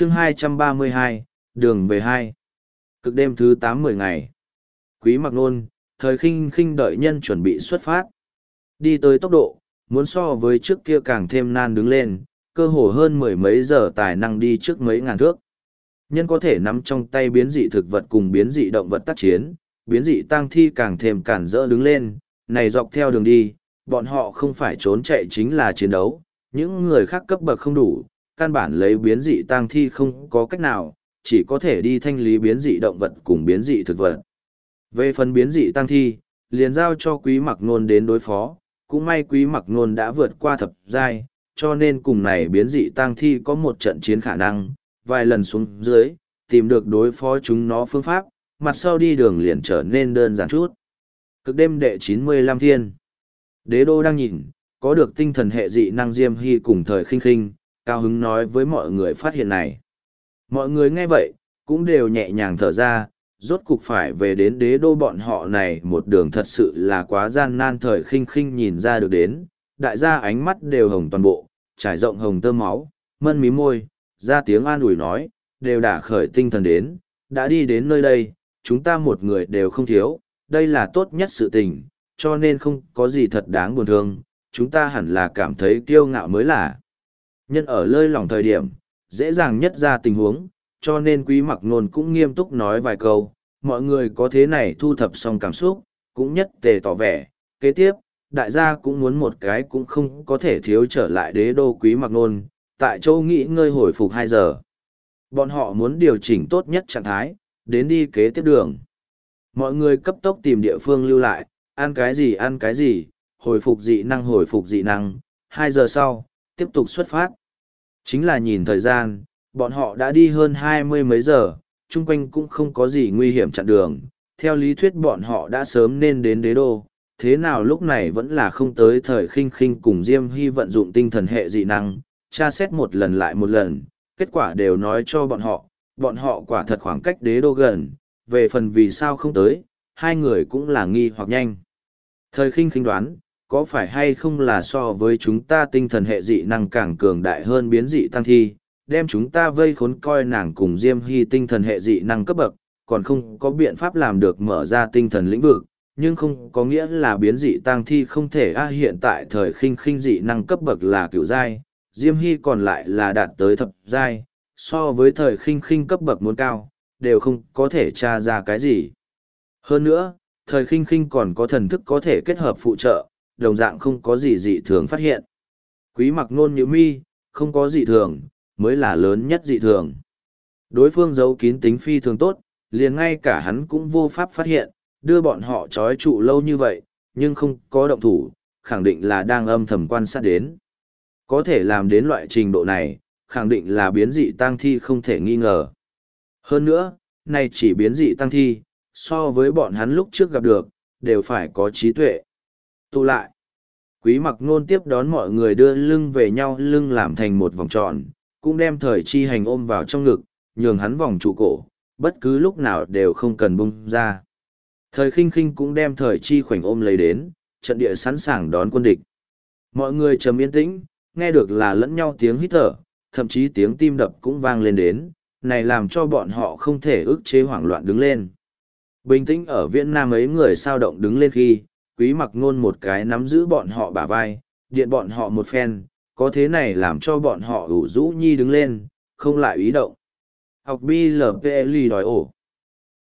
chương 232, đường về hai Cực đêm thứ tám mười ngày. Quý mặc nôn, thời khinh khinh đợi nhân chuẩn bị xuất phát. Đi tới tốc độ, muốn so với trước kia càng thêm nan đứng lên, cơ hồ hơn mười mấy giờ tài năng đi trước mấy ngàn thước. Nhân có thể nắm trong tay biến dị thực vật cùng biến dị động vật tác chiến, biến dị tăng thi càng thêm cản rỡ đứng lên, này dọc theo đường đi, bọn họ không phải trốn chạy chính là chiến đấu, những người khác cấp bậc không đủ, căn bản lấy biến dị tang thi không có cách nào, chỉ có thể đi thanh lý biến dị động vật cùng biến dị thực vật. Về phần biến dị tang thi, liền giao cho quý mặc nôn đến đối phó, cũng may quý mặc nôn đã vượt qua thập giai, cho nên cùng này biến dị tang thi có một trận chiến khả năng, vài lần xuống dưới, tìm được đối phó chúng nó phương pháp, mặt sau đi đường liền trở nên đơn giản chút. Cực đêm đệ 95 thiên. Đế đô đang nhìn, có được tinh thần hệ dị năng diêm hy cùng thời khinh khinh, cao hứng nói với mọi người phát hiện này. Mọi người nghe vậy, cũng đều nhẹ nhàng thở ra, rốt cục phải về đến đế đô bọn họ này một đường thật sự là quá gian nan thời khinh khinh nhìn ra được đến, đại gia ánh mắt đều hồng toàn bộ, trải rộng hồng tơ máu, mân mí môi, ra tiếng an ủi nói, đều đã khởi tinh thần đến, đã đi đến nơi đây, chúng ta một người đều không thiếu, đây là tốt nhất sự tình, cho nên không có gì thật đáng buồn thương, chúng ta hẳn là cảm thấy kiêu ngạo mới là. Nhân ở lơi lỏng thời điểm, dễ dàng nhất ra tình huống, cho nên quý mặc nôn cũng nghiêm túc nói vài câu, mọi người có thế này thu thập xong cảm xúc, cũng nhất tề tỏ vẻ. Kế tiếp, đại gia cũng muốn một cái cũng không có thể thiếu trở lại đế đô quý mặc nôn, tại châu nghỉ ngơi hồi phục hai giờ. Bọn họ muốn điều chỉnh tốt nhất trạng thái, đến đi kế tiếp đường. Mọi người cấp tốc tìm địa phương lưu lại, ăn cái gì ăn cái gì, hồi phục dị năng hồi phục dị năng, hai giờ sau, tiếp tục xuất phát. Chính là nhìn thời gian, bọn họ đã đi hơn hai mươi mấy giờ, chung quanh cũng không có gì nguy hiểm chặn đường. Theo lý thuyết bọn họ đã sớm nên đến đế đô, thế nào lúc này vẫn là không tới thời khinh khinh cùng Diêm Hy vận dụng tinh thần hệ dị năng, tra xét một lần lại một lần, kết quả đều nói cho bọn họ, bọn họ quả thật khoảng cách đế đô gần, về phần vì sao không tới, hai người cũng là nghi hoặc nhanh. Thời khinh khinh đoán, có phải hay không là so với chúng ta tinh thần hệ dị năng càng cường đại hơn biến dị tăng thi, đem chúng ta vây khốn coi nàng cùng Diêm Hy tinh thần hệ dị năng cấp bậc, còn không có biện pháp làm được mở ra tinh thần lĩnh vực, nhưng không có nghĩa là biến dị tăng thi không thể a hiện tại thời khinh khinh dị năng cấp bậc là cựu giai, Diêm Hy còn lại là đạt tới thập giai, so với thời khinh khinh cấp bậc muốn cao, đều không có thể tra ra cái gì. Hơn nữa, thời khinh khinh còn có thần thức có thể kết hợp phụ trợ, đồng dạng không có gì dị thường phát hiện. Quý mặc nôn như mi, không có dị thường, mới là lớn nhất dị thường. Đối phương giấu kín tính phi thường tốt, liền ngay cả hắn cũng vô pháp phát hiện, đưa bọn họ trói trụ lâu như vậy, nhưng không có động thủ, khẳng định là đang âm thầm quan sát đến. Có thể làm đến loại trình độ này, khẳng định là biến dị tăng thi không thể nghi ngờ. Hơn nữa, này chỉ biến dị tăng thi, so với bọn hắn lúc trước gặp được, đều phải có trí tuệ. Tụ lại, quý mặc nôn tiếp đón mọi người đưa lưng về nhau lưng làm thành một vòng tròn, cũng đem thời chi hành ôm vào trong ngực, nhường hắn vòng trụ cổ, bất cứ lúc nào đều không cần bung ra. Thời khinh khinh cũng đem thời chi khoảnh ôm lấy đến, trận địa sẵn sàng đón quân địch. Mọi người trầm yên tĩnh, nghe được là lẫn nhau tiếng hít thở, thậm chí tiếng tim đập cũng vang lên đến, này làm cho bọn họ không thể ức chế hoảng loạn đứng lên. Bình tĩnh ở Viễn Nam ấy người sao động đứng lên khi, quý mặc ngôn một cái nắm giữ bọn họ bả vai, điện bọn họ một phen, có thế này làm cho bọn họ ủ rũ nhi đứng lên, không lại ý động. Học BLPL đòi ổ.